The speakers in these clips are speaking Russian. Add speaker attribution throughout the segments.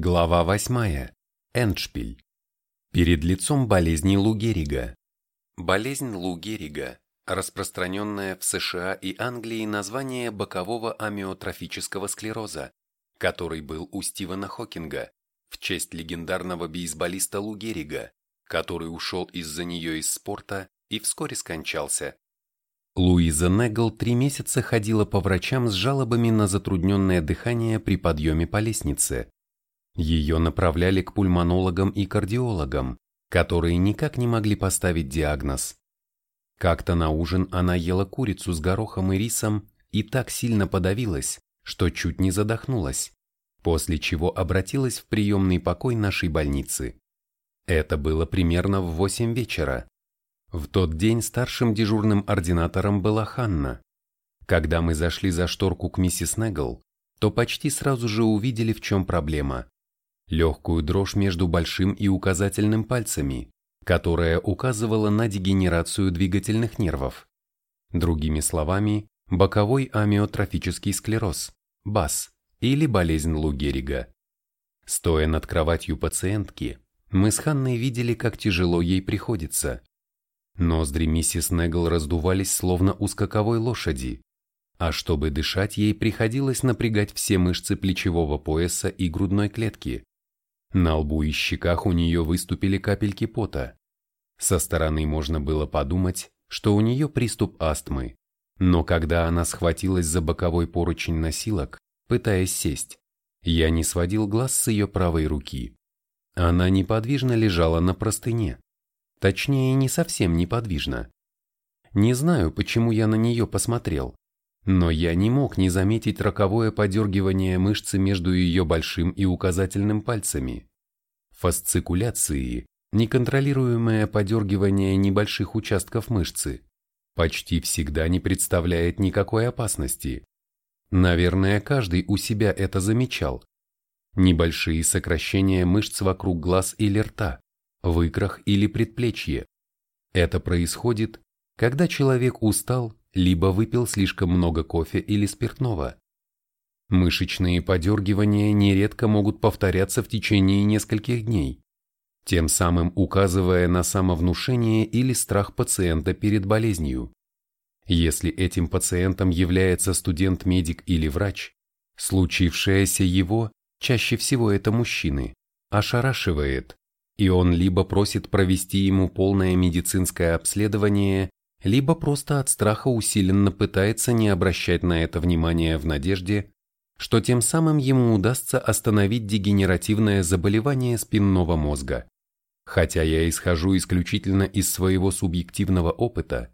Speaker 1: Глава 8. Эндшпиль. Перед лицом болезни Лу Геррига. Болезнь Лу Геррига – распространенное в США и Англии название бокового амиотрофического склероза, который был у Стивена Хокинга в честь легендарного бейсболиста Лу Геррига, который ушел из-за нее из спорта и вскоре скончался. Луиза Негл три месяца ходила по врачам с жалобами на затрудненное дыхание при подъеме по лестнице. Ее направляли к пульмонологам и кардиологам, которые никак не могли поставить диагноз. Как-то на ужин она ела курицу с горохом и рисом и так сильно подавилась, что чуть не задохнулась, после чего обратилась в приемный покой нашей больницы. Это было примерно в 8 вечера. В тот день старшим дежурным ординатором была Ханна. Когда мы зашли за шторку к миссис Негл, то почти сразу же увидели, в чем проблема. Легкую дрожь между большим и указательным пальцами, которая указывала на дегенерацию двигательных нервов. Другими словами, боковой амиотрофический склероз, БАС, или болезнь Лу Геррига. Стоя над кроватью пациентки, мы с Ханной видели, как тяжело ей приходится. Ноздри миссис Негл раздувались словно у скаковой лошади, а чтобы дышать ей приходилось напрягать все мышцы плечевого пояса и грудной клетки. На лбу и щеках у нее выступили капельки пота. Со стороны можно было подумать, что у нее приступ астмы, но когда она схватилась за боковой поручень носилок, пытаясь сесть, я не сводил глаз с ее правой руки. Она неподвижно лежала на простыне. Точнее, не совсем неподвижно. Не знаю, почему я на нее посмотрел, но я не мог не заметить роковое подергивание мышцы между ее большим и указательным пальцами. Фасцикуляции – неконтролируемое подергивание небольших участков мышцы – почти всегда не представляет никакой опасности. Наверное, каждый у себя это замечал. Небольшие сокращения мышц вокруг глаз или рта, в икрах или предплечье. Это происходит, когда человек устал, либо выпил слишком много кофе или спиртного. Мышечные подергивания нередко могут повторяться в течение нескольких дней, тем самым указывая на самовнушение или страх пациента перед болезнью. Если этим пациентом является студент-медик или врач, случившееся его, чаще всего это мужчины, ошарашивает, и он либо просит провести ему полное медицинское обследование, либо просто от страха усиленно пытается не обращать на это внимания в надежде, что тем самым ему удастся остановить дегенеративное заболевание спинного мозга. Хотя я исхожу исключительно из своего субъективного опыта,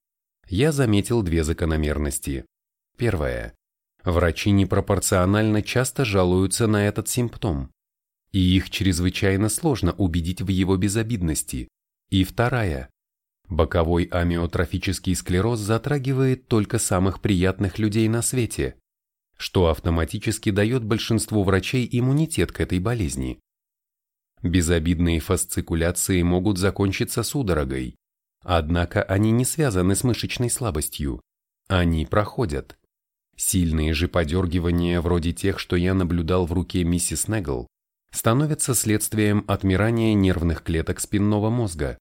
Speaker 1: я заметил две закономерности. Первая. Врачи непропорционально часто жалуются на этот симптом и их чрезвычайно сложно убедить в его безобидности. И вторая. Боковой амиотрофический склероз затрагивает только самых приятных людей на свете, что автоматически дает большинству врачей иммунитет к этой болезни. Безобидные фасцикуляции могут закончиться судорогой, однако они не связаны с мышечной слабостью. Они проходят. Сильные же подергивания вроде тех, что я наблюдал в руке миссис Негл, становятся следствием отмирания нервных клеток спинного мозга.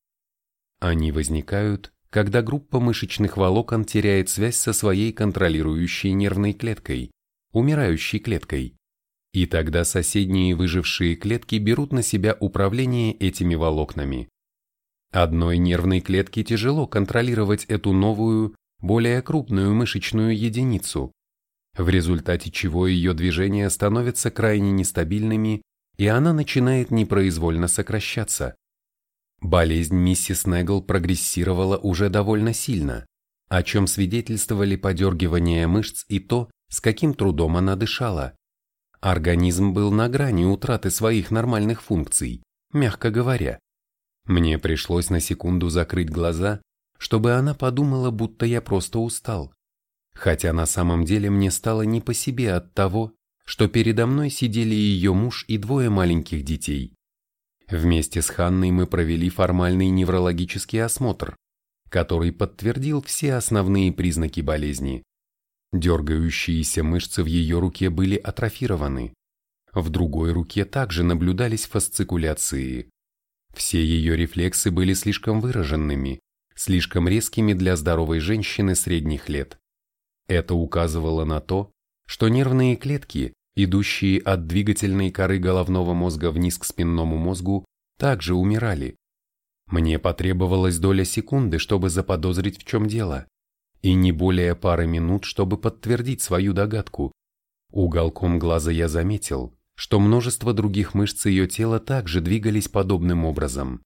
Speaker 1: Они возникают, когда группа мышечных волокон теряет связь со своей контролирующей нервной клеткой, умирающей клеткой. И тогда соседние выжившие клетки берут на себя управление этими волокнами. Одной нервной клетке тяжело контролировать эту новую, более крупную мышечную единицу, в результате чего ее движения становятся крайне нестабильными и она начинает непроизвольно сокращаться. Болезнь миссис Негл прогрессировала уже довольно сильно, о чем свидетельствовали подергивания мышц и то, с каким трудом она дышала. Организм был на грани утраты своих нормальных функций, мягко говоря. Мне пришлось на секунду закрыть глаза, чтобы она подумала, будто я просто устал. Хотя на самом деле мне стало не по себе от того, что передо мной сидели ее муж и двое маленьких детей. Вместе с Ханной мы провели формальный неврологический осмотр, который подтвердил все основные признаки болезни. Дергающиеся мышцы в ее руке были атрофированы. В другой руке также наблюдались фасцикуляции. Все ее рефлексы были слишком выраженными, слишком резкими для здоровой женщины средних лет. Это указывало на то, что нервные клетки, идущие от двигательной коры головного мозга вниз к спинному мозгу, также умирали. Мне потребовалась доля секунды, чтобы заподозрить, в чем дело, и не более пары минут, чтобы подтвердить свою догадку. Уголком глаза я заметил, что множество других мышц ее тела также двигались подобным образом.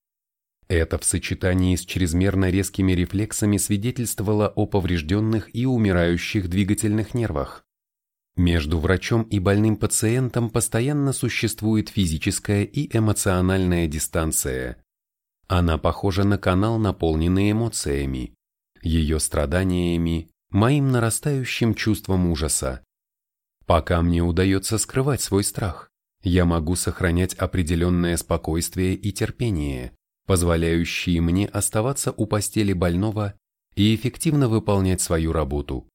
Speaker 1: Это в сочетании с чрезмерно резкими рефлексами свидетельствовало о поврежденных и умирающих двигательных нервах. Между врачом и больным пациентом постоянно существует физическая и эмоциональная дистанция. Она похожа на канал, наполненный эмоциями, ее страданиями, моим нарастающим чувством ужаса. Пока мне удается скрывать свой страх, я могу сохранять определенное спокойствие и терпение, позволяющие мне оставаться у постели больного и эффективно выполнять свою работу.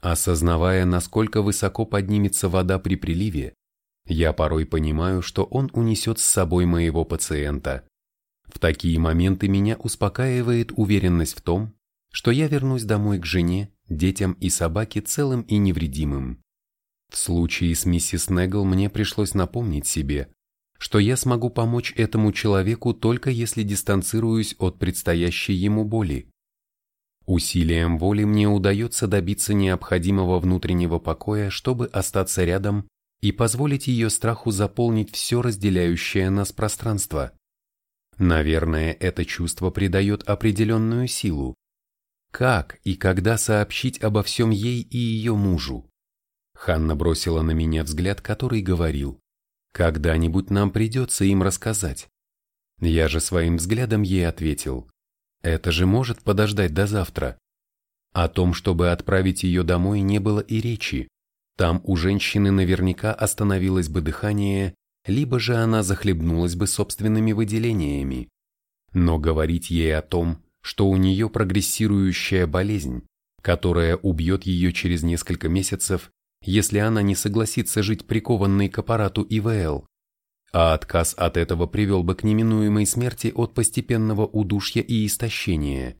Speaker 1: Осознавая, насколько высоко поднимется вода при приливе, я порой понимаю, что он унесет с собой моего пациента. В такие моменты меня успокаивает уверенность в том, что я вернусь домой к жене, детям и собаке целым и невредимым. В случае с миссис Негл мне пришлось напомнить себе, что я смогу помочь этому человеку только если дистанцируюсь от предстоящей ему боли. Усилием воли мне удается добиться необходимого внутреннего покоя, чтобы остаться рядом и позволить ее страху заполнить все разделяющее нас пространство. Наверное, это чувство придает определенную силу. Как и когда сообщить обо всем ей и ее мужу? Ханна бросила на меня взгляд, который говорил, когда-нибудь нам придется им рассказать. Я же своим взглядом ей ответил. Это же может подождать до завтра. О том, чтобы отправить ее домой, не было и речи. Там у женщины наверняка остановилось бы дыхание, либо же она захлебнулась бы собственными выделениями. Но говорить ей о том, что у нее прогрессирующая болезнь, которая убьет ее через несколько месяцев, если она не согласится жить прикованной к аппарату ИВЛ, а отказ от этого привел бы к неминуемой смерти от постепенного удушья и истощения.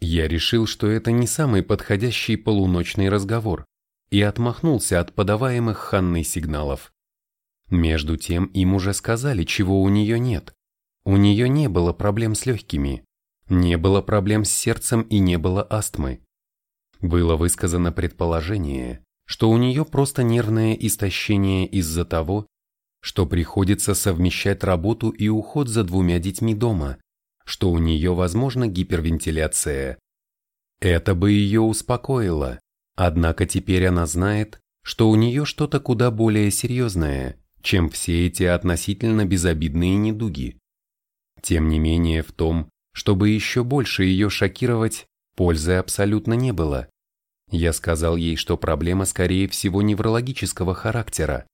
Speaker 1: Я решил, что это не самый подходящий полуночный разговор, и отмахнулся от подаваемых Ханной сигналов. Между тем им уже сказали, чего у нее нет. У нее не было проблем с легкими, не было проблем с сердцем и не было астмы. Было высказано предположение, что у нее просто нервное истощение из-за того, что приходится совмещать работу и уход за двумя детьми дома, что у нее возможна гипервентиляция. Это бы ее успокоило, однако теперь она знает, что у нее что-то куда более серьезное, чем все эти относительно безобидные недуги. Тем не менее в том, чтобы еще больше ее шокировать, пользы абсолютно не было. Я сказал ей, что проблема скорее всего неврологического характера,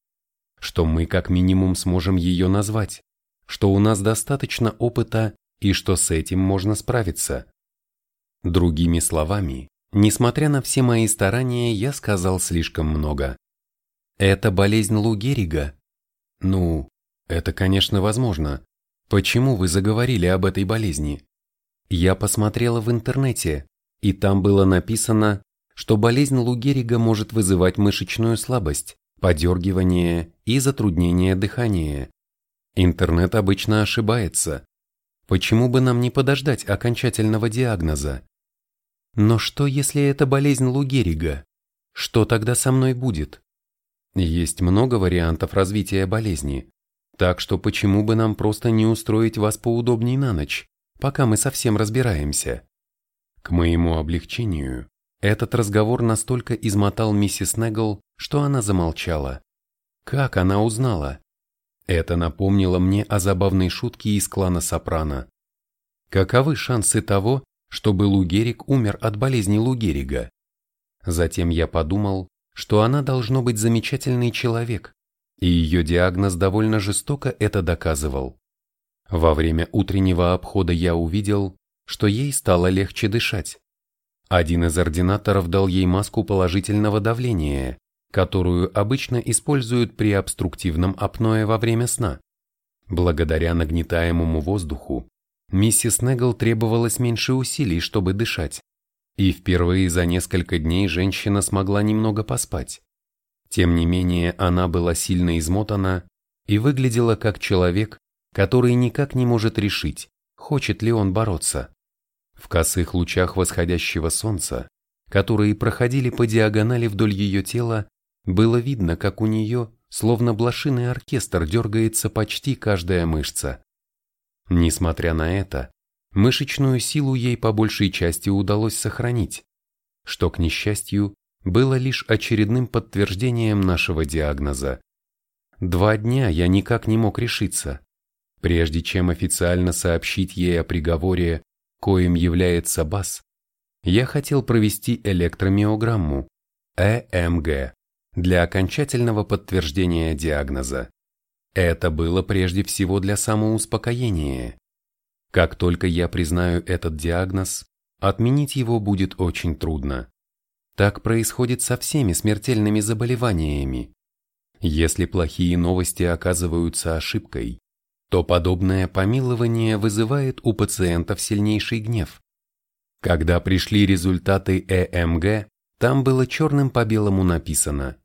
Speaker 1: что мы как минимум сможем ее назвать, что у нас достаточно опыта и что с этим можно справиться. Другими словами, несмотря на все мои старания, я сказал слишком много. Это болезнь Лу Геррига? Ну, это, конечно, возможно. Почему вы заговорили об этой болезни? Я посмотрела в интернете, и там было написано, что болезнь Лу Геррига может вызывать мышечную слабость, подергивание и затруднение дыхания. Интернет обычно ошибается. Почему бы нам не подождать окончательного диагноза? Но что, если это болезнь Лу Геррига? Что тогда со мной будет? Есть много вариантов развития болезни, так что почему бы нам просто не устроить вас поудобней на ночь, пока мы совсем разбираемся? К моему облегчению, этот разговор настолько измотал миссис Негл, что она замолчала. Как она узнала? Это напомнило мне о забавной шутке из клана Сопрано. Каковы шансы того, чтобы Лугерик умер от болезни Лугерига? Затем я подумал, что она должно быть замечательный человек, и ее диагноз довольно жестоко это доказывал. Во время утреннего обхода я увидел, что ей стало легче дышать. Один из ординаторов дал ей маску положительного давления, которую обычно используют при обструктивном апное во время сна. Благодаря нагнетаемому воздуху, миссис Негл требовалось меньше усилий, чтобы дышать, и впервые за несколько дней женщина смогла немного поспать. Тем не менее, она была сильно измотана и выглядела как человек, который никак не может решить, хочет ли он бороться. В косых лучах восходящего солнца, которые проходили по диагонали вдоль ее тела, было видно, как у нее, словно блошиный оркестр, дергается почти каждая мышца. Несмотря на это, мышечную силу ей по большей части удалось сохранить, что, к несчастью, было лишь очередным подтверждением нашего диагноза. Два дня я никак не мог решиться. Прежде чем официально сообщить ей о приговоре, коим является БАС, я хотел провести электромиограмму, ЭМГ, для окончательного подтверждения диагноза. Это было прежде всего для самоуспокоения. Как только я признаю этот диагноз, отменить его будет очень трудно. Так происходит со всеми смертельными заболеваниями. Если плохие новости оказываются ошибкой, то подобное помилование вызывает у пациентов сильнейший гнев. Когда пришли результаты ЭМГ, там было черным по белому написано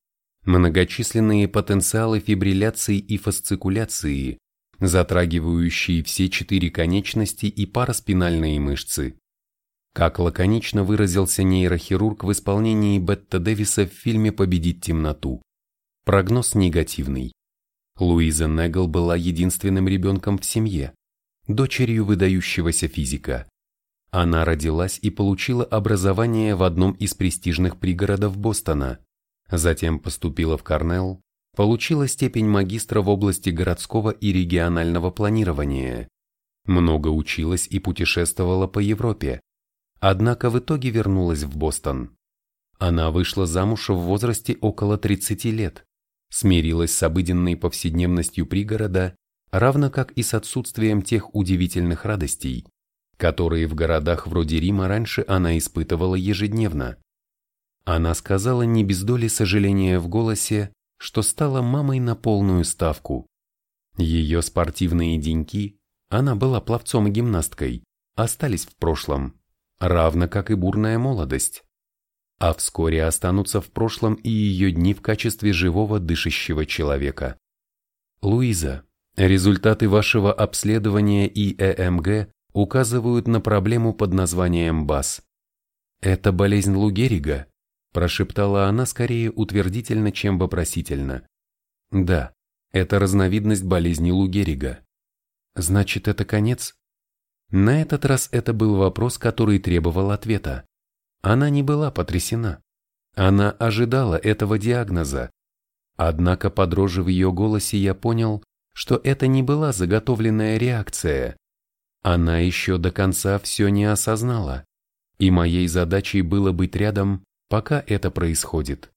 Speaker 1: многочисленные потенциалы фибрилляции и фасцикуляции, затрагивающие все четыре конечности и параспинальные мышцы. Как лаконично выразился нейрохирург в исполнении Бетта Дэвиса в фильме «Победить темноту». Прогноз негативный. Луиза Негл была единственным ребенком в семье, дочерью выдающегося физика. Она родилась и получила образование в одном из престижных пригородов Бостона, затем поступила в Корнелл, получила степень магистра в области городского и регионального планирования, много училась и путешествовала по Европе, однако в итоге вернулась в Бостон. Она вышла замуж в возрасте около 30 лет, смирилась с обыденной повседневностью пригорода, равно как и с отсутствием тех удивительных радостей, которые в городах вроде Рима раньше она испытывала ежедневно. Она сказала не без доли сожаления в голосе, что стала мамой на полную ставку. Ее спортивные деньки, она была пловцом и гимнасткой, остались в прошлом, равно как и бурная молодость а вскоре останутся в прошлом и ее дни в качестве живого дышащего человека. Луиза, результаты вашего обследования ИЭМГ указывают на проблему под названием БАС. Это болезнь Лу Геррига, прошептала она скорее утвердительно, чем вопросительно. Да, это разновидность болезни Лу Геррига. Значит, это конец? На этот раз это был вопрос, который требовал ответа. Она не была потрясена. Она ожидала этого диагноза. Однако по в ее голосе я понял, что это не была заготовленная реакция. Она еще до конца все не осознала, и моей задачей было быть рядом, пока это происходит.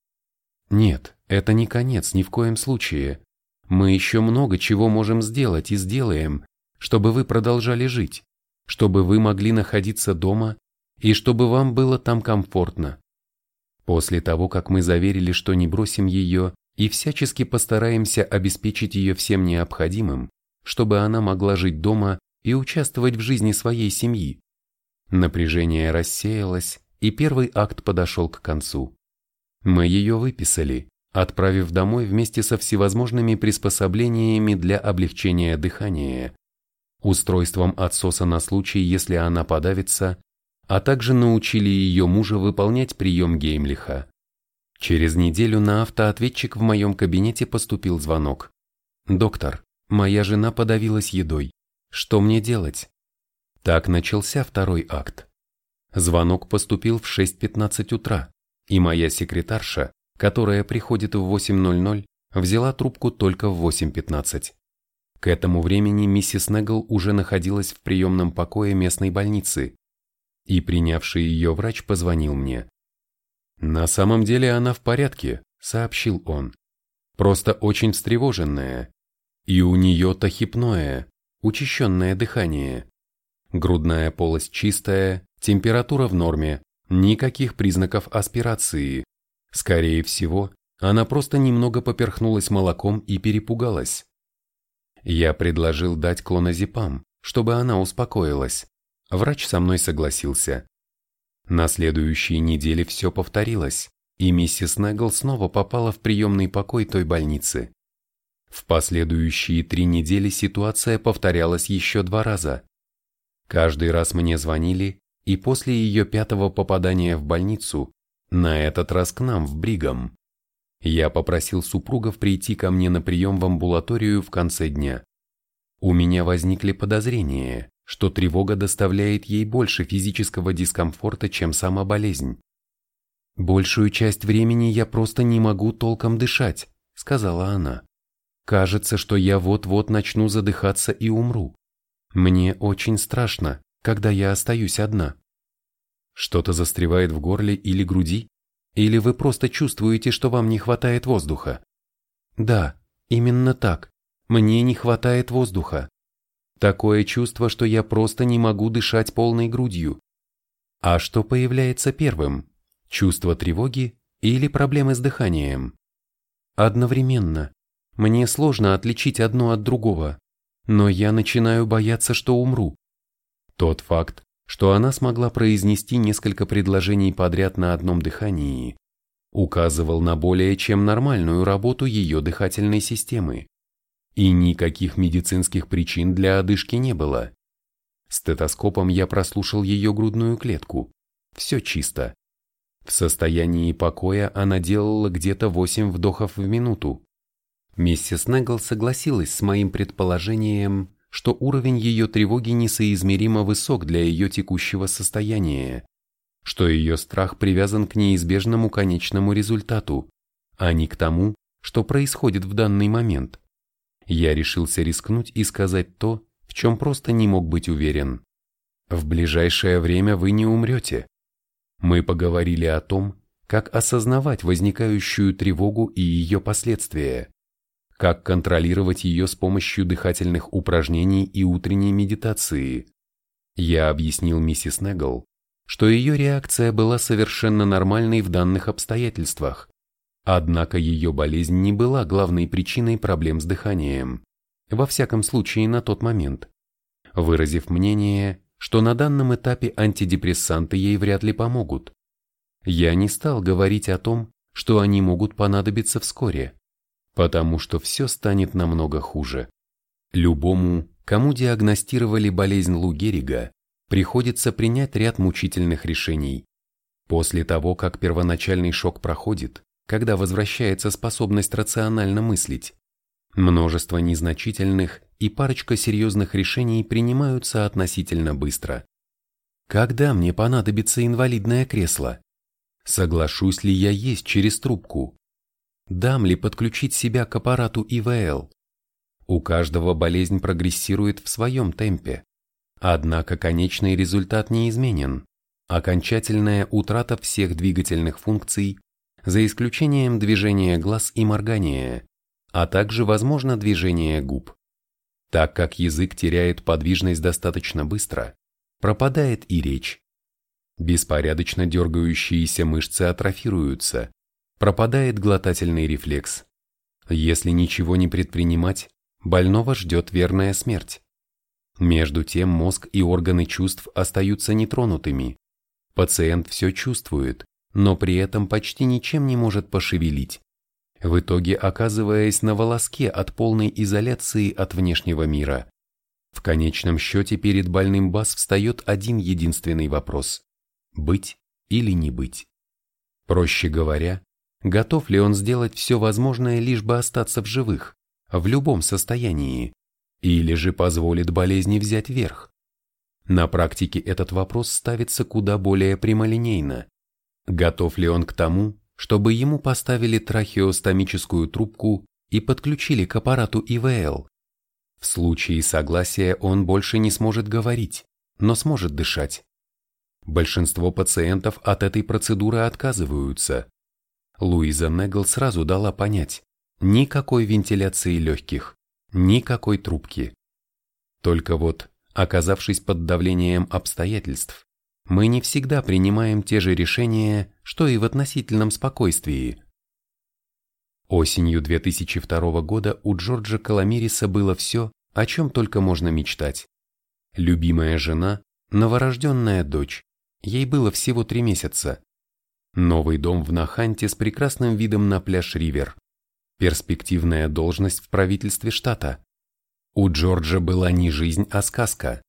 Speaker 1: Нет, это не конец ни в коем случае. Мы еще много чего можем сделать и сделаем, чтобы вы продолжали жить, чтобы вы могли находиться дома и чтобы вам было там комфортно. После того, как мы заверили, что не бросим ее и всячески постараемся обеспечить ее всем необходимым, чтобы она могла жить дома и участвовать в жизни своей семьи. Напряжение рассеялось, и первый акт подошел к концу. Мы ее выписали, отправив домой вместе со всевозможными приспособлениями для облегчения дыхания, устройством отсоса на случай, если она подавится, а также научили ее мужа выполнять прием Геймлиха. Через неделю на автоответчик в моем кабинете поступил звонок. «Доктор, моя жена подавилась едой. Что мне делать?» Так начался второй акт. Звонок поступил в 6.15 утра, и моя секретарша, которая приходит в 8.00, взяла трубку только в 8.15. К этому времени миссис Негл уже находилась в приемном покое местной больницы, и принявший ее врач позвонил мне. «На самом деле она в порядке», — сообщил он. «Просто очень встревоженная. И у нее тахипное, учащенное дыхание. Грудная полость чистая, температура в норме, никаких признаков аспирации. Скорее всего, Она просто немного поперхнулась молоком и перепугалась. Я предложил дать клоназепам, чтобы она успокоилась. Врач со мной согласился. На следующей неделе все повторилось, и миссис Негл снова попала в приемный покой той больницы. В последующие три недели ситуация повторялась еще два раза. Каждый раз мне звонили, и после ее пятого попадания в больницу, на этот раз к нам в Бригам, я попросил супругов прийти ко мне на прием в амбулаторию в конце дня. У меня возникли подозрения, что тревога доставляет ей больше физического дискомфорта, чем сама болезнь. «Большую часть времени я просто не могу толком дышать», — сказала она. «Кажется, что я вот-вот начну задыхаться и умру. Мне очень страшно, когда я остаюсь одна». Что-то застревает в горле или груди? Или вы просто чувствуете, что вам не хватает воздуха? Да, именно так. Мне не хватает воздуха. Такое чувство, что я просто не могу дышать полной грудью. А что появляется первым? Чувство тревоги или проблемы с дыханием? Одновременно. Мне сложно отличить одно от другого, но я начинаю бояться, что умру. Тот факт, что она смогла произнести несколько предложений подряд на одном дыхании, указывал на более чем нормальную работу ее дыхательной системы. И никаких медицинских причин для одышки не было. Стетоскопом я прослушал ее грудную клетку. Все чисто. В состоянии покоя она делала где-то 8 вдохов в минуту. Миссис Негл согласилась с моим предположением, что уровень ее тревоги несоизмеримо высок для ее текущего состояния, что ее страх привязан к неизбежному конечному результату, а не к тому, что происходит в данный момент. Я решился рискнуть и сказать то, в чем просто не мог быть уверен. В ближайшее время вы не умрете. Мы поговорили о том, как осознавать возникающую тревогу и ее последствия как контролировать ее с помощью дыхательных упражнений и утренней медитации. Я объяснил миссис Негл, что ее реакция была совершенно нормальной в данных обстоятельствах, однако ее болезнь не была главной причиной проблем с дыханием, во всяком случае на тот момент, выразив мнение, что на данном этапе антидепрессанты ей вряд ли помогут. Я не стал говорить о том, что они могут понадобиться вскоре потому что все станет намного хуже. Любому, кому диагностировали болезнь Лу Геррига, приходится принять ряд мучительных решений. После того, как первоначальный шок проходит, когда возвращается способность рационально мыслить, множество незначительных и парочка серьезных решений принимаются относительно быстро. Когда мне понадобится инвалидное кресло? Соглашусь ли я есть через трубку? Дам ли подключить себя к аппарату ИВЛ? У каждого болезнь прогрессирует в своем темпе. Однако конечный результат неизменен. Окончательная утрата всех двигательных функций, за исключением движения глаз и моргания, а также возможно движение губ. Так как язык теряет подвижность достаточно быстро, пропадает и речь. Беспорядочно дергающиеся мышцы атрофируются, пропадает глотательный рефлекс. Если ничего не предпринимать, больного ждет верная смерть. Между тем мозг и органы чувств остаются нетронутыми. Пациент все чувствует, но при этом почти ничем не может пошевелить, в итоге оказываясь на волоске от полной изоляции от внешнего мира. В конечном счете перед больным БАС встает один единственный вопрос – быть или не быть. Проще говоря, готов ли он сделать все возможное, лишь бы остаться в живых, в любом состоянии, или же позволит болезни взять верх. На практике этот вопрос ставится куда более прямолинейно. Готов ли он к тому, чтобы ему поставили трахеостомическую трубку и подключили к аппарату ИВЛ? В случае согласия он больше не сможет говорить, но сможет дышать. Большинство пациентов от этой процедуры отказываются, Луиза Негл сразу дала понять, никакой вентиляции легких, никакой трубки. Только вот, оказавшись под давлением обстоятельств, мы не всегда принимаем те же решения, что и в относительном спокойствии. Осенью 2002 года у Джорджа Каламириса было все, о чем только можно мечтать. Любимая жена, новорожденная дочь, ей было всего три месяца. Новый дом в Наханте с прекрасным видом на пляж Ривер. Перспективная должность в правительстве штата. У Джорджа была не жизнь, а сказка.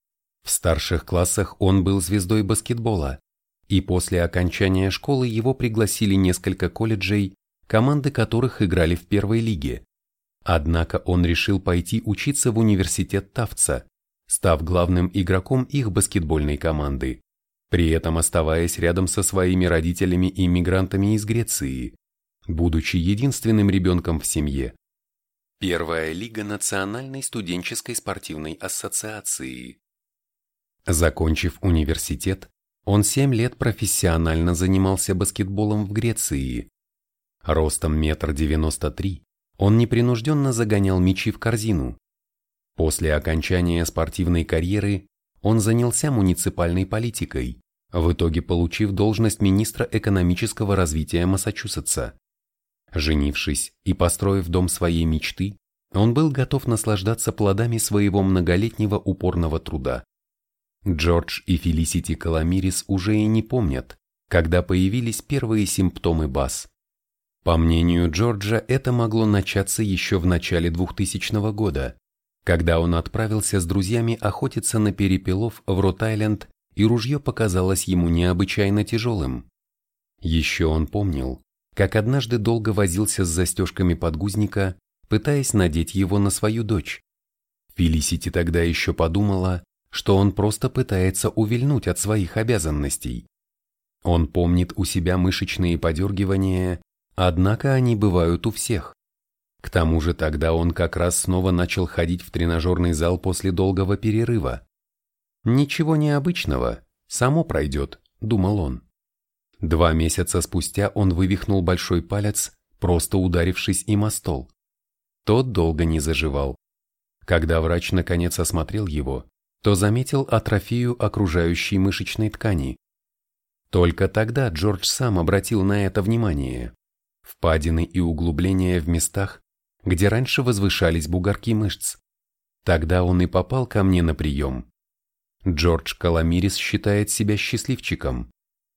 Speaker 1: В старших классах он был звездой баскетбола, и после окончания школы его пригласили несколько колледжей, команды которых играли в первой лиге. Однако он решил пойти учиться в университет Тавца, став главным игроком их баскетбольной команды, при этом оставаясь рядом со своими родителями-иммигрантами из Греции, будучи единственным ребенком в семье. Первая лига Национальной студенческой спортивной ассоциации. Закончив университет, он 7 лет профессионально занимался баскетболом в Греции. Ростом метр девяносто три, он непринужденно загонял мячи в корзину. После окончания спортивной карьеры он занялся муниципальной политикой, в итоге получив должность министра экономического развития Массачусетса. Женившись и построив дом своей мечты, он был готов наслаждаться плодами своего многолетнего упорного труда. Джордж и Фелисити Каламирис уже и не помнят, когда появились первые симптомы БАС. По мнению Джорджа, это могло начаться еще в начале 2000 года, когда он отправился с друзьями охотиться на перепелов в Рот-Айленд, и ружье показалось ему необычайно тяжелым. Еще он помнил, как однажды долго возился с застежками подгузника, пытаясь надеть его на свою дочь. Фелисити тогда еще подумала, что он просто пытается увильнуть от своих обязанностей. Он помнит у себя мышечные подергивания, однако они бывают у всех. К тому же тогда он как раз снова начал ходить в тренажерный зал после долгого перерыва. «Ничего необычного, само пройдет», — думал он. Два месяца спустя он вывихнул большой палец, просто ударившись им о стол. Тот долго не заживал. Когда врач наконец осмотрел его, то заметил атрофию окружающей мышечной ткани. Только тогда Джордж сам обратил на это внимание. Впадины и углубления в местах, где раньше возвышались бугорки мышц. Тогда он и попал ко мне на прием. Джордж Каламирис считает себя счастливчиком.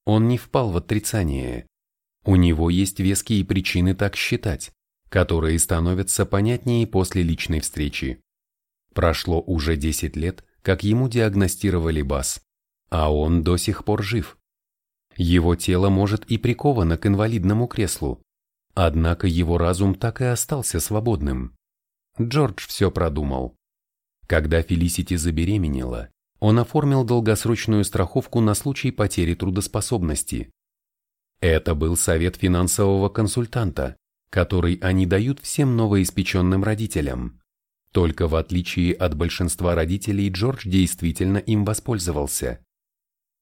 Speaker 1: Он не впал в отрицание. У него есть веские причины так считать, которые становятся понятнее после личной встречи. Прошло уже 10 лет, как ему диагностировали БАС, а он до сих пор жив. Его тело может и приковано к инвалидному креслу, однако его разум так и остался свободным. Джордж все продумал. Когда Фелисити забеременела, он оформил долгосрочную страховку на случай потери трудоспособности. Это был совет финансового консультанта, который они дают всем новоиспеченным родителям. Только в отличие от большинства родителей Джордж действительно им воспользовался.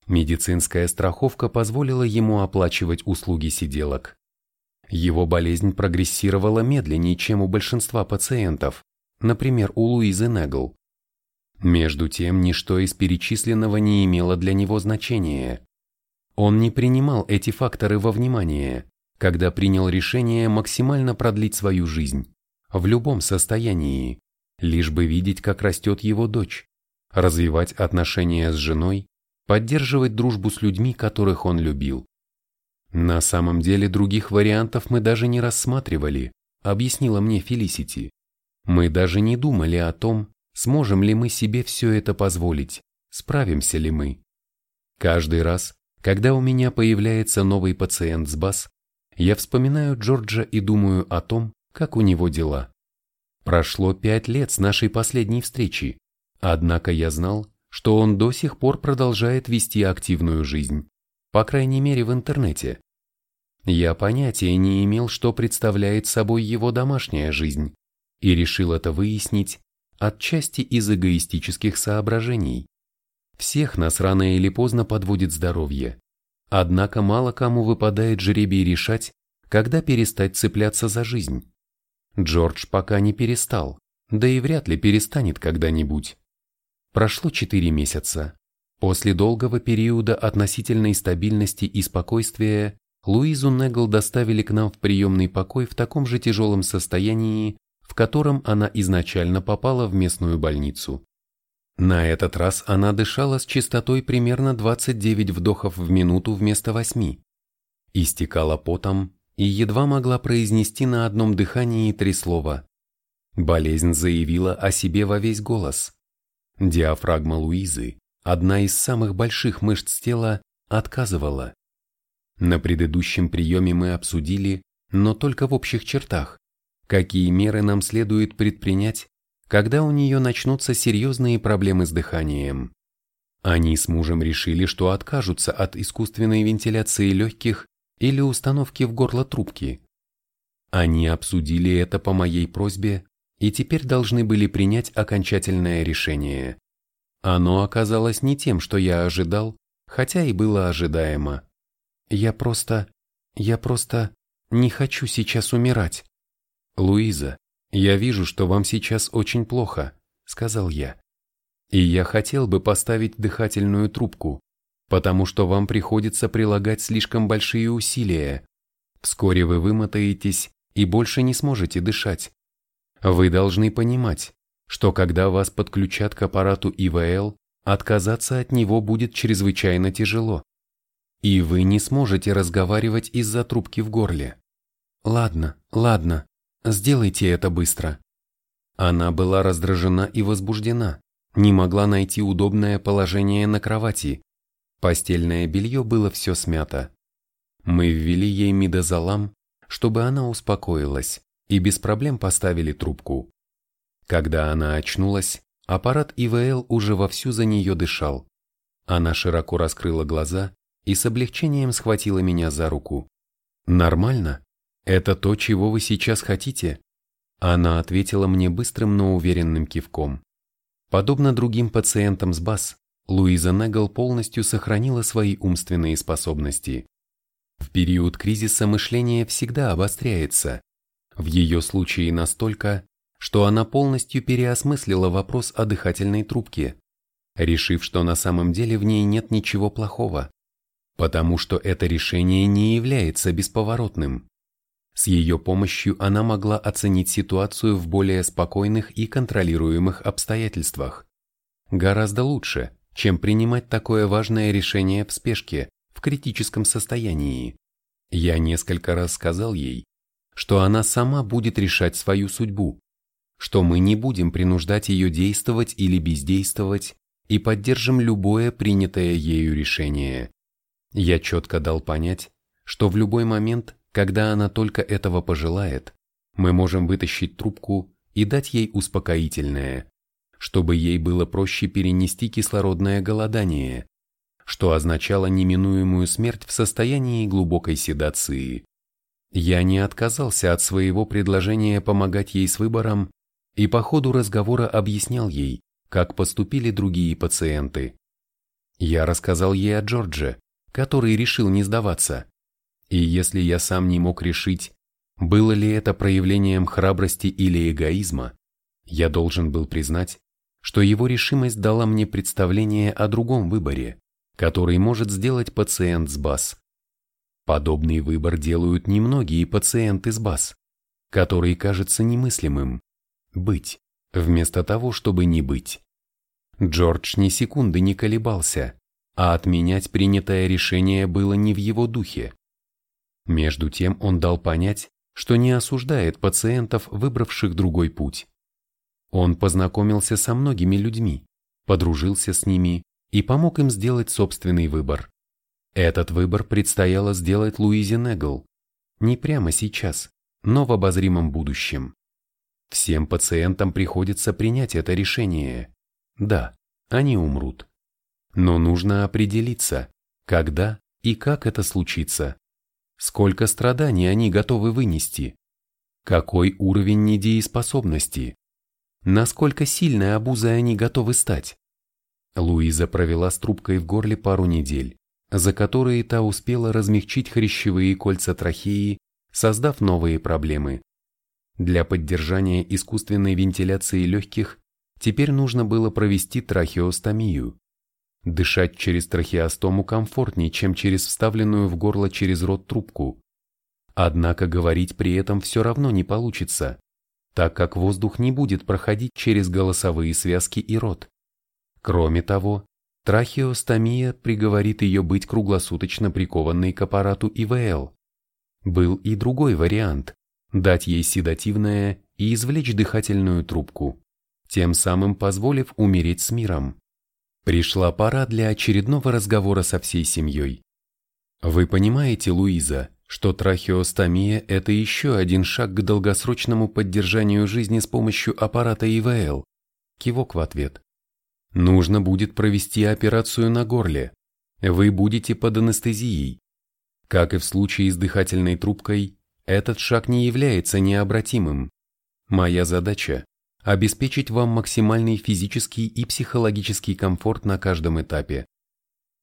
Speaker 1: Медицинская страховка позволила ему оплачивать услуги сиделок. Его болезнь прогрессировала медленнее, чем у большинства пациентов, например, у Луизы Негл. Между тем, ничто из перечисленного не имело для него значения. Он не принимал эти факторы во внимание, когда принял решение максимально продлить свою жизнь, в любом состоянии, лишь бы видеть, как растет его дочь, развивать отношения с женой, поддерживать дружбу с людьми, которых он любил. На самом деле других вариантов мы даже не рассматривали, объяснила мне Фелисити. Мы даже не думали о том, Сможем ли мы себе все это позволить? Справимся ли мы? Каждый раз, когда у меня появляется новый пациент с БАС, я вспоминаю Джорджа и думаю о том, как у него дела. Прошло пять лет с нашей последней встречи, однако я знал, что он до сих пор продолжает вести активную жизнь, по крайней мере в интернете. Я понятия не имел, что представляет собой его домашняя жизнь, и решил это выяснить, отчасти из эгоистических соображений. Всех нас рано или поздно подводит здоровье. Однако мало кому выпадает жребий решать, когда перестать цепляться за жизнь. Джордж пока не перестал, да и вряд ли перестанет когда-нибудь. Прошло четыре месяца. После долгого периода относительной стабильности и спокойствия Луизу Негл доставили к нам в приемный покой в таком же тяжелом состоянии, в котором она изначально попала в местную больницу. На этот раз она дышала с частотой примерно 29 вдохов в минуту вместо 8, истекала потом и едва могла произнести на одном дыхании три слова. Болезнь заявила о себе во весь голос. Диафрагма Луизы, одна из самых больших мышц тела, отказывала. На предыдущем приеме мы обсудили, но только в общих чертах, какие меры нам следует предпринять, когда у нее начнутся серьезные проблемы с дыханием. Они с мужем решили, что откажутся от искусственной вентиляции легких или установки в горло трубки. Они обсудили это по моей просьбе и теперь должны были принять окончательное решение. Оно оказалось не тем, что я ожидал, хотя и было ожидаемо. Я просто... я просто не хочу сейчас умирать. Луиза, я вижу, что вам сейчас очень плохо, сказал я. И я хотел бы поставить дыхательную трубку, потому что вам приходится прилагать слишком большие усилия. Вскоре вы вымотаетесь и больше не сможете дышать. Вы должны понимать, что когда вас подключат к аппарату ИВЛ, отказаться от него будет чрезвычайно тяжело. И вы не сможете разговаривать из-за трубки в горле. Ладно, ладно, сделайте это быстро. Она была раздражена и возбуждена, не могла найти удобное положение на кровати. Постельное белье было все смято. Мы ввели ей мидозолам, чтобы она успокоилась, и без проблем поставили трубку. Когда она очнулась, аппарат ИВЛ уже вовсю за нее дышал. Она широко раскрыла глаза и с облегчением схватила меня за руку. «Нормально? Это то, чего вы сейчас хотите?» Она ответила мне быстрым, но уверенным кивком. Подобно другим пациентам с БАС, Луиза Негл полностью сохранила свои умственные способности. В период кризиса мышление всегда обостряется, в ее случае настолько, что она полностью переосмыслила вопрос о дыхательной трубке, решив, что на самом деле в ней нет ничего плохого, потому что это решение не является бесповоротным. С ее помощью она могла оценить ситуацию в более спокойных и контролируемых обстоятельствах. Гораздо лучше, чем принимать такое важное решение в спешке, в критическом состоянии. Я несколько раз сказал ей, что она сама будет решать свою судьбу, что мы не будем принуждать ее действовать или бездействовать и поддержим любое принятое ею решение. Я четко дал понять, что в любой момент, когда она только этого пожелает, мы можем вытащить трубку и дать ей успокоительное, чтобы ей было проще перенести кислородное голодание, что означало неминуемую смерть в состоянии глубокой седации. Я не отказался от своего предложения помогать ей с выбором и по ходу разговора объяснял ей, как поступили другие пациенты. Я рассказал ей о Джордже, который решил не сдаваться. И если я сам не мог решить, было ли это проявлением храбрости или эгоизма, я должен был признать, что его решимость дала мне представление о другом выборе, который может сделать пациент с БАС. Подобный выбор делают немногие пациенты с БАС, который кажется немыслимым – быть, вместо того, чтобы не быть. Джордж ни секунды не колебался, а отменять принятое решение было не в его духе. Между тем он дал понять, что не осуждает пациентов, выбравших другой путь. Он познакомился со многими людьми, подружился с ними и помог им сделать собственный выбор. Этот выбор предстояло сделать Луизе Негл. Не прямо сейчас, но в обозримом будущем. Всем пациентам приходится принять это решение. Да, они умрут. Но нужно определиться, когда и как это случится. Сколько страданий они готовы вынести. Какой уровень недееспособности. Насколько сильной обузой они готовы стать. Луиза провела с трубкой в горле пару недель за которые та успела размягчить хрящевые кольца трахеи, создав новые проблемы. Для поддержания искусственной вентиляции легких теперь нужно было провести трахеостомию. Дышать через трахеостому комфортнее, чем через вставленную в горло через рот трубку. Однако говорить при этом все равно не получится, так как воздух не будет проходить через голосовые связки и рот. Кроме того, трахеостомия приговорит ее быть круглосуточно прикованной к аппарату ИВЛ. Был и другой вариант – дать ей седативное и извлечь дыхательную трубку, тем самым позволив умереть с миром. Пришла пора для очередного разговора со всей семьей. Вы понимаете, Луиза, что трахеостомия – это еще один шаг к долгосрочному поддержанию жизни с помощью аппарата ИВЛ? Кивок в ответ. Нужно будет провести операцию на горле. Вы будете под анестезией. Как и в случае с дыхательной трубкой, этот шаг не является необратимым. Моя задача обеспечить вам максимальный физический и психологический комфорт на каждом этапе.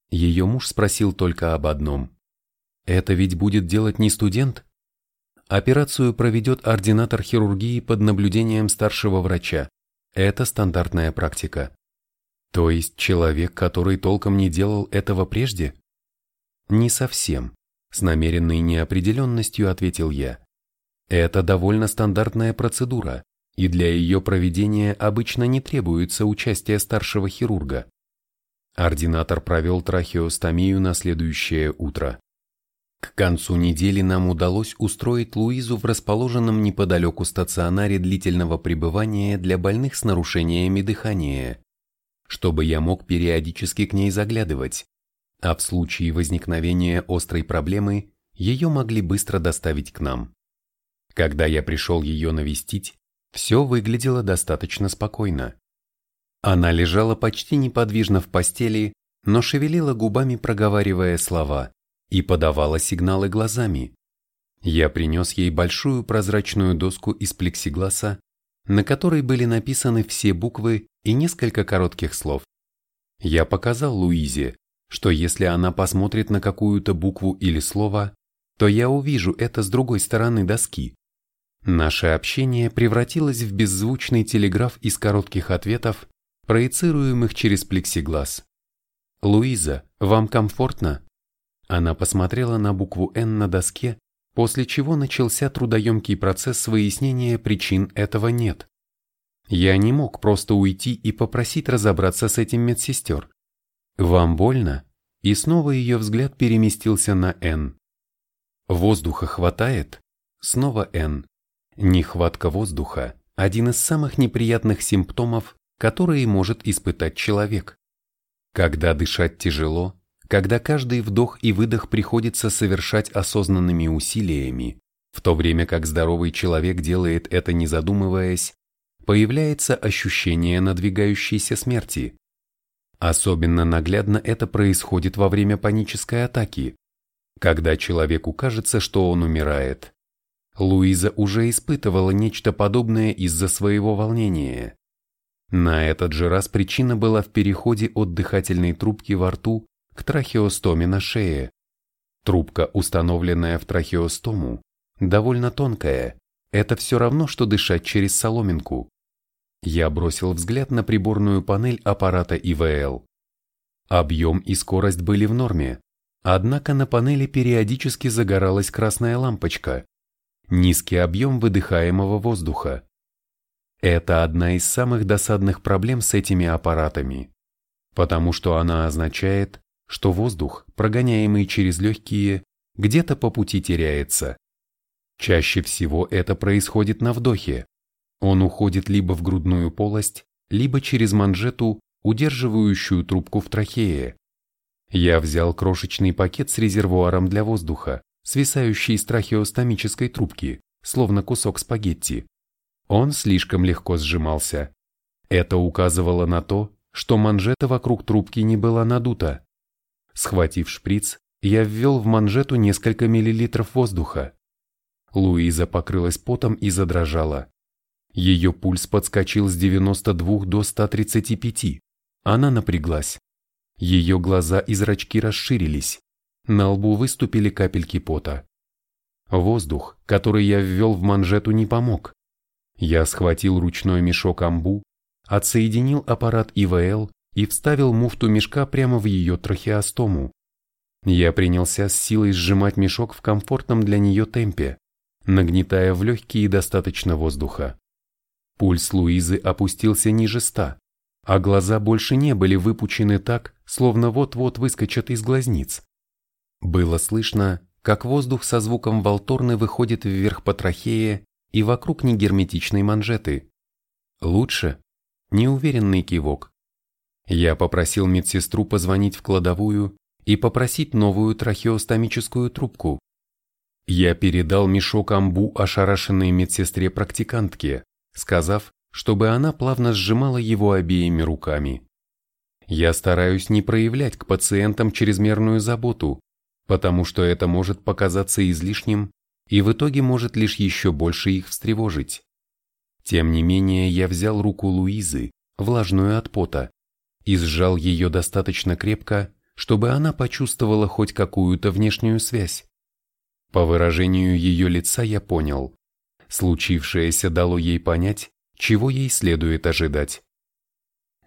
Speaker 1: Ее муж спросил только об одном. Это ведь будет делать не студент? Операцию проведет ординатор хирургии под наблюдением старшего врача. Это стандартная практика. То есть человек, который толком не делал этого прежде? Не совсем, с намеренной неопределенностью ответил я. Это довольно стандартная процедура, и для ее проведения обычно не требуется участие старшего хирурга. Ординатор провел трахеостомию на следующее утро. К концу недели нам удалось устроить Луизу в расположенном неподалеку стационаре длительного пребывания для больных с нарушениями дыхания, чтобы я мог периодически к ней заглядывать, а в случае возникновения острой проблемы ее могли быстро доставить к нам. Когда я пришел ее навестить, все выглядело достаточно спокойно. Она лежала почти неподвижно в постели, но шевелила губами, проговаривая слова, и подавала сигналы глазами. Я принес ей большую прозрачную доску из плексигласа, на которой были написаны все буквы и несколько коротких слов. Я показал Луизе, что если она посмотрит на какую-то букву или слово, то я увижу это с другой стороны доски. Наше общение превратилось в беззвучный телеграф из коротких ответов, проецируемых через плексиглаз. «Луиза, вам комфортно?» Она посмотрела на букву «Н» на доске, после чего начался трудоемкий процесс выяснения причин этого «нет». Я не мог просто уйти и попросить разобраться с этим медсестер. «Вам больно?» И снова ее взгляд переместился на «Н». «Воздуха хватает?» Снова «Н». Нехватка воздуха – один из самых неприятных симптомов, которые может испытать человек. Когда дышать тяжело, когда каждый вдох и выдох приходится совершать осознанными усилиями, в то время как здоровый человек делает это не задумываясь, появляется ощущение надвигающейся смерти. Особенно наглядно это происходит во время панической атаки, когда человеку кажется, что он умирает. Луиза уже испытывала нечто подобное из-за своего волнения. На этот же раз причина была в переходе от дыхательной трубки во рту к трахеостоме на шее. Трубка, установленная в трахеостому, довольно тонкая. Это все равно, что дышать через соломинку. Я бросил взгляд на приборную панель аппарата ИВЛ. Объем и скорость были в норме, однако на панели периодически загоралась красная лампочка, низкий объем выдыхаемого воздуха. Это одна из самых досадных проблем с этими аппаратами, потому что она означает, что воздух, прогоняемый через легкие, где-то по пути теряется. Чаще всего это происходит на вдохе. Он уходит либо в грудную полость, либо через манжету, удерживающую трубку в трахее. Я взял крошечный пакет с резервуаром для воздуха, свисающий из трахеостомической трубки, словно кусок спагетти. Он слишком легко сжимался. Это указывало на то, что манжета вокруг трубки не была надута. Схватив шприц, я ввел в манжету несколько миллилитров воздуха. Луиза покрылась потом и задрожала. Ее пульс подскочил с 92 до 135. Она напряглась. Ее глаза и зрачки расширились. На лбу выступили капельки пота. Воздух, который я ввел в манжету, не помог. Я схватил ручной мешок амбу, отсоединил аппарат ИВЛ и вставил муфту мешка прямо в ее трахеостому. Я принялся с силой сжимать мешок в комфортном для нее темпе, нагнетая в легкие достаточно воздуха. Пульс Луизы опустился ниже ста, а глаза больше не были выпучены так, словно вот-вот выскочат из глазниц. Было слышно, как воздух со звуком волторны выходит вверх по трахее и вокруг негерметичной манжеты. Лучше? Неуверенный кивок. Я попросил медсестру позвонить в кладовую и попросить новую трахеостомическую трубку. Я передал мешок амбу ошарашенной медсестре-практикантке, сказав, чтобы она плавно сжимала его обеими руками. Я стараюсь не проявлять к пациентам чрезмерную заботу, потому что это может показаться излишним и в итоге может лишь еще больше их встревожить. Тем не менее, я взял руку Луизы, влажную от пота, и сжал ее достаточно крепко, чтобы она почувствовала хоть какую-то внешнюю связь. По выражению ее лица я понял, случившееся дало ей понять, чего ей следует ожидать.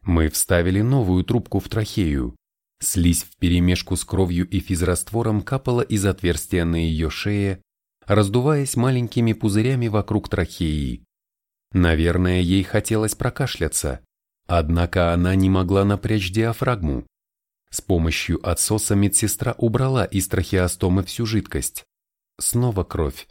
Speaker 1: Мы вставили новую трубку в трахею. Слизь вперемешку с кровью и физраствором капала из отверстия на ее шее, раздуваясь маленькими пузырями вокруг трахеи. Наверное, ей хотелось прокашляться, однако она не могла напрячь диафрагму. С помощью отсоса медсестра убрала из трахеостомы всю жидкость. Снова кровь.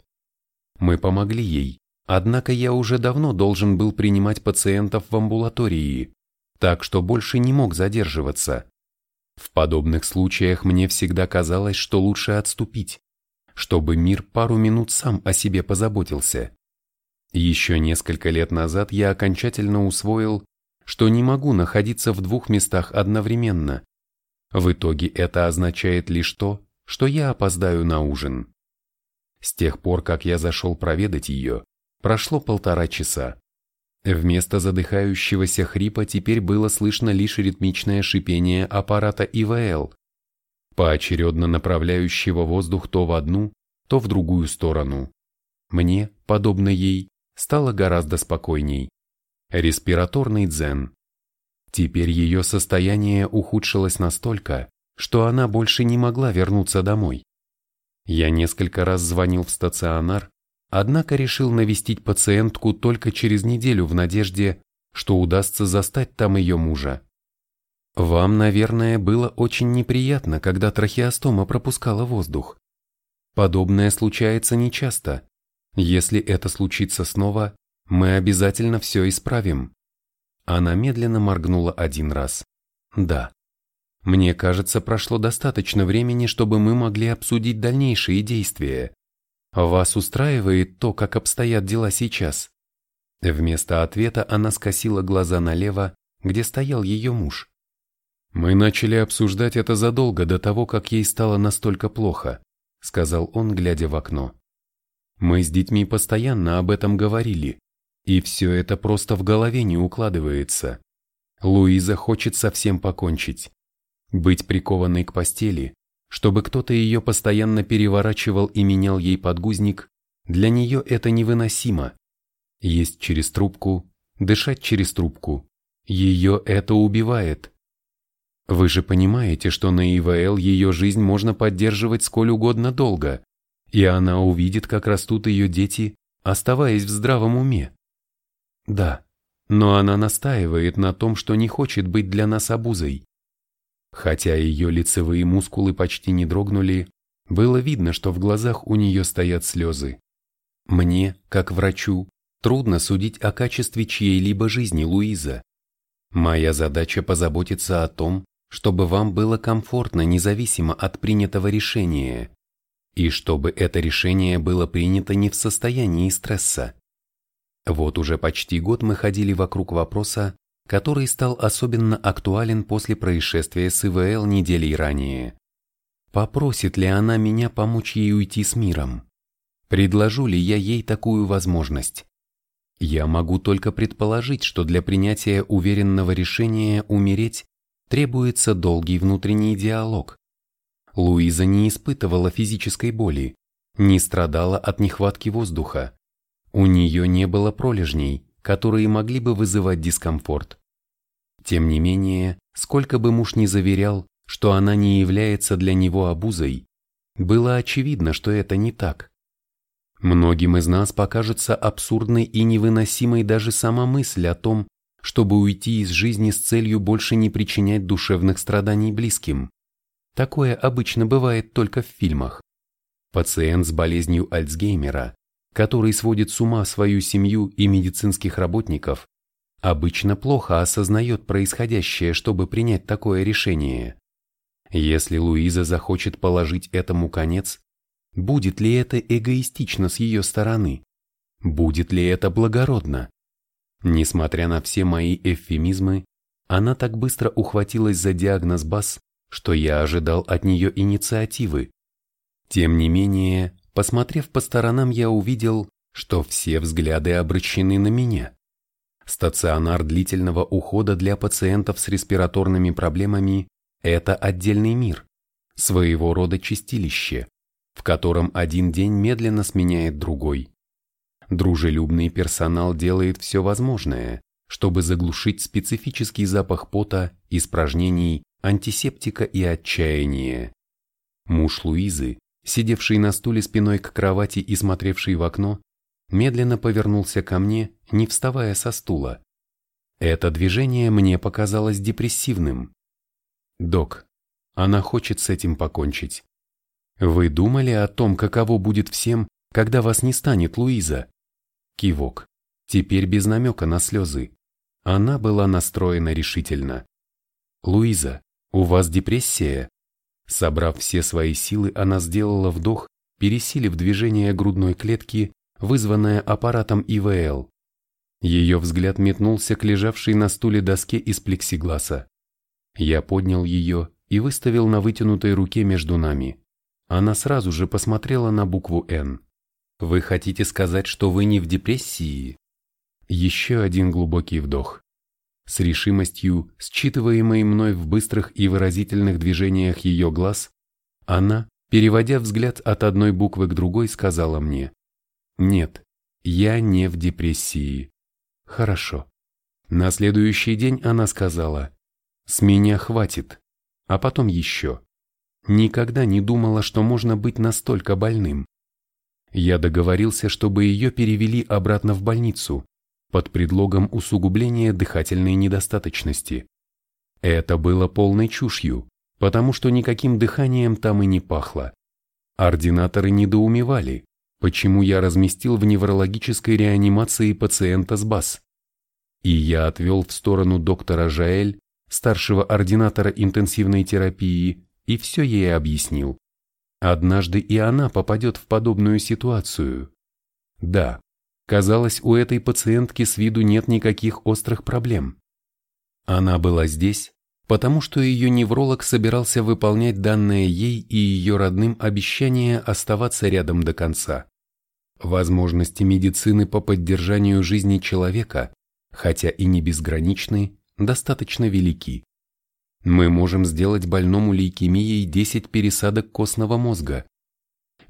Speaker 1: Мы помогли ей, однако я уже давно должен был принимать пациентов в амбулатории, так что больше не мог задерживаться. В подобных случаях мне всегда казалось, что лучше отступить, чтобы мир пару минут сам о себе позаботился. Еще несколько лет назад я окончательно усвоил, что не могу находиться в двух местах одновременно. В итоге это означает лишь то, что я опоздаю на ужин. С тех пор, как я зашел проведать ее, прошло полтора часа. Вместо задыхающегося хрипа теперь было слышно лишь ритмичное шипение аппарата ИВЛ, поочередно направляющего воздух то в одну, то в другую сторону. Мне, подобно ей, стало гораздо спокойней. Респираторный дзен. Теперь ее состояние ухудшилось настолько, что она больше не могла вернуться домой. Я несколько раз звонил в стационар, однако решил навестить пациентку только через неделю в надежде, что удастся застать там ее мужа. Вам, наверное, было очень неприятно, когда трахеостома пропускала воздух. Подобное случается нечасто. Если это случится снова, мы обязательно все исправим. Она медленно моргнула один раз. Да. Мне кажется, прошло достаточно времени, чтобы мы могли обсудить дальнейшие действия. Вас устраивает то, как обстоят дела сейчас? Вместо ответа она скосила глаза налево, где стоял ее муж. Мы начали обсуждать это задолго до того, как ей стало настолько плохо, сказал он, глядя в окно. Мы с детьми постоянно об этом говорили, и все это просто в голове не укладывается. Луиза хочет совсем покончить. Быть прикованной к постели, чтобы кто-то ее постоянно переворачивал и менял ей подгузник, для нее это невыносимо. Есть через трубку, дышать через трубку. Ее это убивает. Вы же понимаете, что на ИВЛ ее жизнь можно поддерживать сколь угодно долго, и она увидит, как растут ее дети, оставаясь в здравом уме. Да, но она настаивает на том, что не хочет быть для нас обузой. Хотя ее лицевые мускулы почти не дрогнули, было видно, что в глазах у нее стоят слезы. Мне, как врачу, трудно судить о качестве чьей-либо жизни, Луиза. Моя задача позаботиться о том, чтобы вам было комфортно независимо от принятого решения, и чтобы это решение было принято не в состоянии стресса. Вот уже почти год мы ходили вокруг вопроса, который стал особенно актуален после происшествия с ИВЛ неделей ранее. Попросит ли она меня помочь ей уйти с миром? Предложу ли я ей такую возможность? Я могу только предположить, что для принятия уверенного решения умереть требуется долгий внутренний диалог. Луиза не испытывала физической боли, не страдала от нехватки воздуха. У нее не было пролежней, которые могли бы вызывать дискомфорт. Тем не менее, сколько бы муж ни заверял, что она не является для него обузой, было очевидно, что это не так. Многим из нас покажется абсурдной и невыносимой даже сама мысль о том, чтобы уйти из жизни с целью больше не причинять душевных страданий близким. Такое обычно бывает только в фильмах. Пациент с болезнью Альцгеймера, который сводит с ума свою семью и медицинских работников, обычно плохо осознает происходящее, чтобы принять такое решение. Если Луиза захочет положить этому конец, будет ли это эгоистично с ее стороны? Будет ли это благородно? Несмотря на все мои эвфемизмы, она так быстро ухватилась за диагноз БАС, что я ожидал от нее инициативы. Тем не менее, посмотрев по сторонам, я увидел, что все взгляды обращены на меня. Стационар длительного ухода для пациентов с респираторными проблемами – это отдельный мир, своего рода чистилище, в котором один день медленно сменяет другой. Дружелюбный персонал делает все возможное, чтобы заглушить специфический запах пота, испражнений, антисептика и отчаяния. Муж Луизы, сидевший на стуле спиной к кровати и смотревший в окно, медленно повернулся ко мне, не вставая со стула. Это движение мне показалось депрессивным. «Док, она хочет с этим покончить. Вы думали о том, каково будет всем, когда вас не станет Луиза?» Кивок. Теперь без намека на слезы. Она была настроена решительно. «Луиза, у вас депрессия?» Собрав все свои силы, она сделала вдох, пересилив движение грудной клетки, вызванное аппаратом ИВЛ. Ее взгляд метнулся к лежавшей на стуле доске из плексигласа. Я поднял ее и выставил на вытянутой руке между нами. Она сразу же посмотрела на букву «Н». Вы хотите сказать, что вы не в депрессии? Еще один глубокий вдох. С решимостью, считываемой мной в быстрых и выразительных движениях ее глаз, она, переводя взгляд от одной буквы к другой, сказала мне, «Нет, я не в депрессии». Хорошо. На следующий день она сказала, «С меня хватит», а потом еще. Никогда не думала, что можно быть настолько больным. Я договорился, чтобы ее перевели обратно в больницу под предлогом усугубления дыхательной недостаточности. Это было полной чушью, потому что никаким дыханием там и не пахло. Ординаторы недоумевали, почему я разместил в неврологической реанимации пациента с БАС. И я отвел в сторону доктора Жаэль, старшего ординатора интенсивной терапии, и все ей объяснил. Однажды и она попадет в подобную ситуацию. Да, казалось, у этой пациентки с виду нет никаких острых проблем. Она была здесь, потому что ее невролог собирался выполнять данное ей и ее родным обещание оставаться рядом до конца. Возможности медицины по поддержанию жизни человека, хотя и не безграничны, достаточно велики. Мы можем сделать больному лейкемией 10 пересадок костного мозга.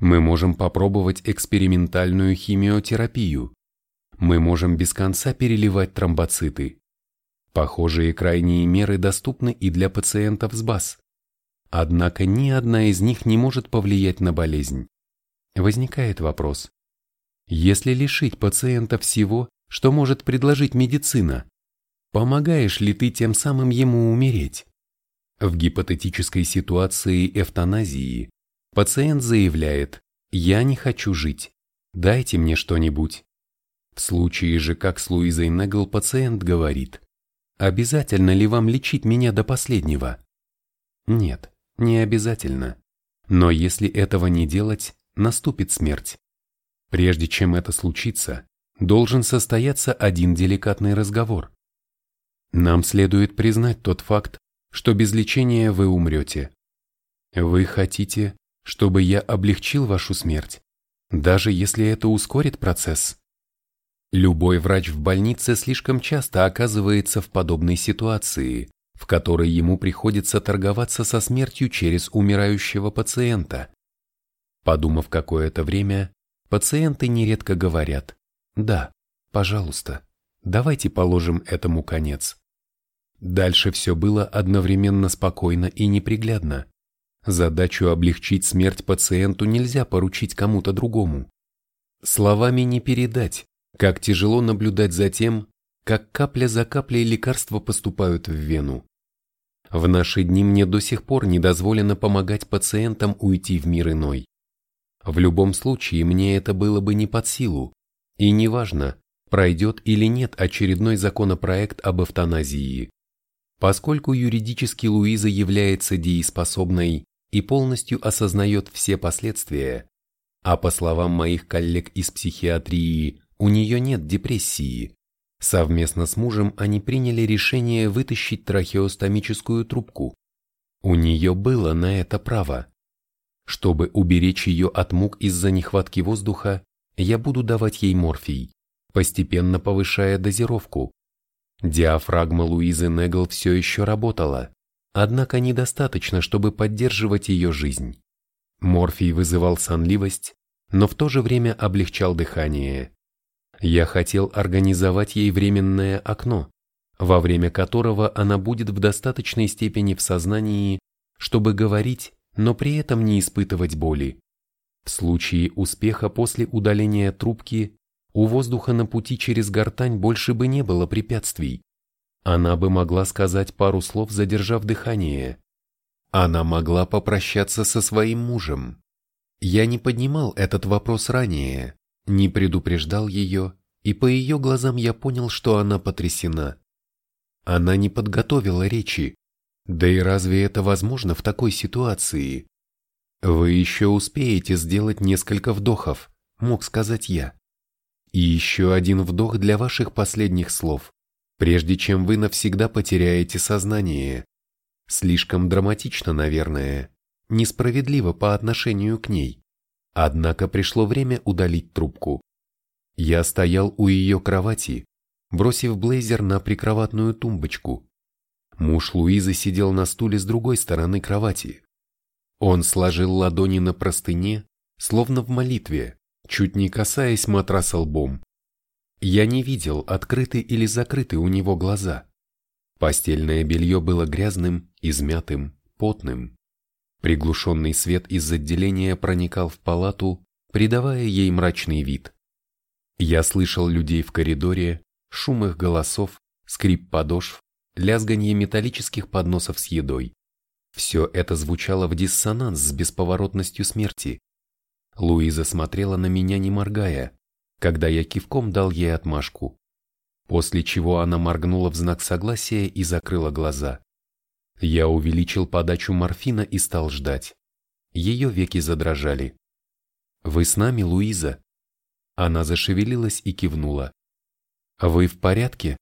Speaker 1: Мы можем попробовать экспериментальную химиотерапию. Мы можем без конца переливать тромбоциты. Похожие крайние меры доступны и для пациентов с БАС. Однако ни одна из них не может повлиять на болезнь. Возникает вопрос. Если лишить пациента всего, что может предложить медицина, помогаешь ли ты тем самым ему умереть? В гипотетической ситуации эвтаназии пациент заявляет «Я не хочу жить, дайте мне что-нибудь». В случае же, как с Луизой Негл, пациент говорит «Обязательно ли вам лечить меня до последнего?» Нет, не обязательно. Но если этого не делать, наступит смерть. Прежде чем это случится, должен состояться один деликатный разговор. Нам следует признать тот факт, что без лечения вы умрете. Вы хотите, чтобы я облегчил вашу смерть, даже если это ускорит процесс? Любой врач в больнице слишком часто оказывается в подобной ситуации, в которой ему приходится торговаться со смертью через умирающего пациента. Подумав какое-то время, пациенты нередко говорят «Да, пожалуйста, давайте положим этому конец». Дальше все было одновременно спокойно и неприглядно. Задачу облегчить смерть пациенту нельзя поручить кому-то другому. Словами не передать, как тяжело наблюдать за тем, как капля за каплей лекарства поступают в вену. В наши дни мне до сих пор не дозволено помогать пациентам уйти в мир иной. В любом случае мне это было бы не под силу, и неважно, пройдет или нет очередной законопроект об эвтаназии. Поскольку юридически Луиза является дееспособной и полностью осознает все последствия, а по словам моих коллег из психиатрии, у нее нет депрессии, совместно с мужем они приняли решение вытащить трахеостомическую трубку. У нее было на это право. Чтобы уберечь ее от мук из-за нехватки воздуха, я буду давать ей морфий, постепенно повышая дозировку. Диафрагма Луизы Негл все еще работала, однако недостаточно, чтобы поддерживать ее жизнь. Морфий вызывал сонливость, но в то же время облегчал дыхание. Я хотел организовать ей временное окно, во время которого она будет в достаточной степени в сознании, чтобы говорить, но при этом не испытывать боли. В случае успеха после удаления трубки у воздуха на пути через гортань больше бы не было препятствий. Она бы могла сказать пару слов, задержав дыхание. Она могла попрощаться со своим мужем. Я не поднимал этот вопрос ранее, не предупреждал ее, и по ее глазам я понял, что она потрясена. Она не подготовила речи. Да и разве это возможно в такой ситуации? Вы еще успеете сделать несколько вдохов, мог сказать я. И еще один вдох для ваших последних слов, прежде чем вы навсегда потеряете сознание. Слишком драматично, наверное, несправедливо по отношению к ней. Однако пришло время удалить трубку. Я стоял у ее кровати, бросив блейзер на прикроватную тумбочку. Муж Луизы сидел на стуле с другой стороны кровати. Он сложил ладони на простыне, словно в молитве, чуть не касаясь матраса лбом. Я не видел, открыты или закрыты у него глаза. Постельное белье было грязным, измятым, потным. Приглушенный свет из отделения проникал в палату, придавая ей мрачный вид. Я слышал людей в коридоре, шум их голосов, скрип подошв, лязганье металлических подносов с едой. Все это звучало в диссонанс с бесповоротностью смерти. Луиза смотрела на меня не моргая, когда я кивком дал ей отмашку, после чего она моргнула в знак согласия и закрыла глаза. Я увеличил подачу морфина и стал ждать. Ее веки задрожали. «Вы с нами, Луиза?» Она зашевелилась и кивнула. «Вы в порядке?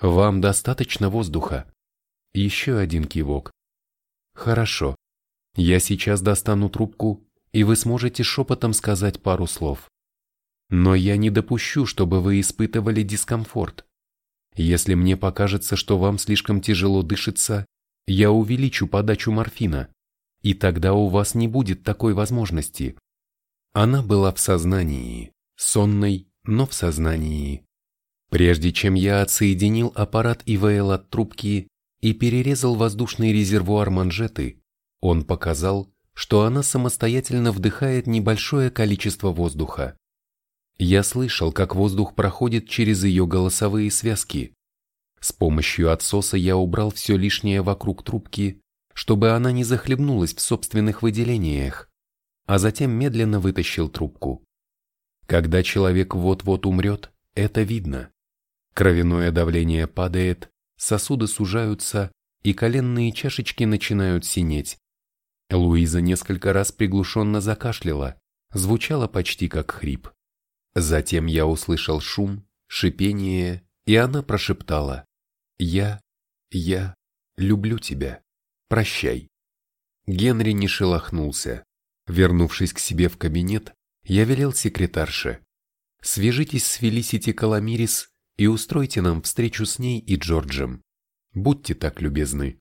Speaker 1: Вам достаточно воздуха?» Еще один кивок. «Хорошо. Я сейчас достану трубку и вы сможете шепотом сказать пару слов. Но я не допущу, чтобы вы испытывали дискомфорт. Если мне покажется, что вам слишком тяжело дышится, я увеличу подачу морфина, и тогда у вас не будет такой возможности. Она была в сознании, сонной, но в сознании. Прежде чем я отсоединил аппарат ИВЛ от трубки и перерезал воздушный резервуар манжеты, он показал, что она самостоятельно вдыхает небольшое количество воздуха. Я слышал, как воздух проходит через ее голосовые связки. С помощью отсоса я убрал все лишнее вокруг трубки, чтобы она не захлебнулась в собственных выделениях, а затем медленно вытащил трубку. Когда человек вот-вот умрет, это видно. Кровяное давление падает, сосуды сужаются, и коленные чашечки начинают синеть. Луиза несколько раз приглушенно закашляла, звучало почти как хрип. Затем я услышал шум, шипение, и она прошептала «Я, я люблю тебя, прощай». Генри не шелохнулся. Вернувшись к себе в кабинет, я велел секретарше «Свяжитесь с Фелисити Каламирис и устройте нам встречу с ней и Джорджем. Будьте так любезны».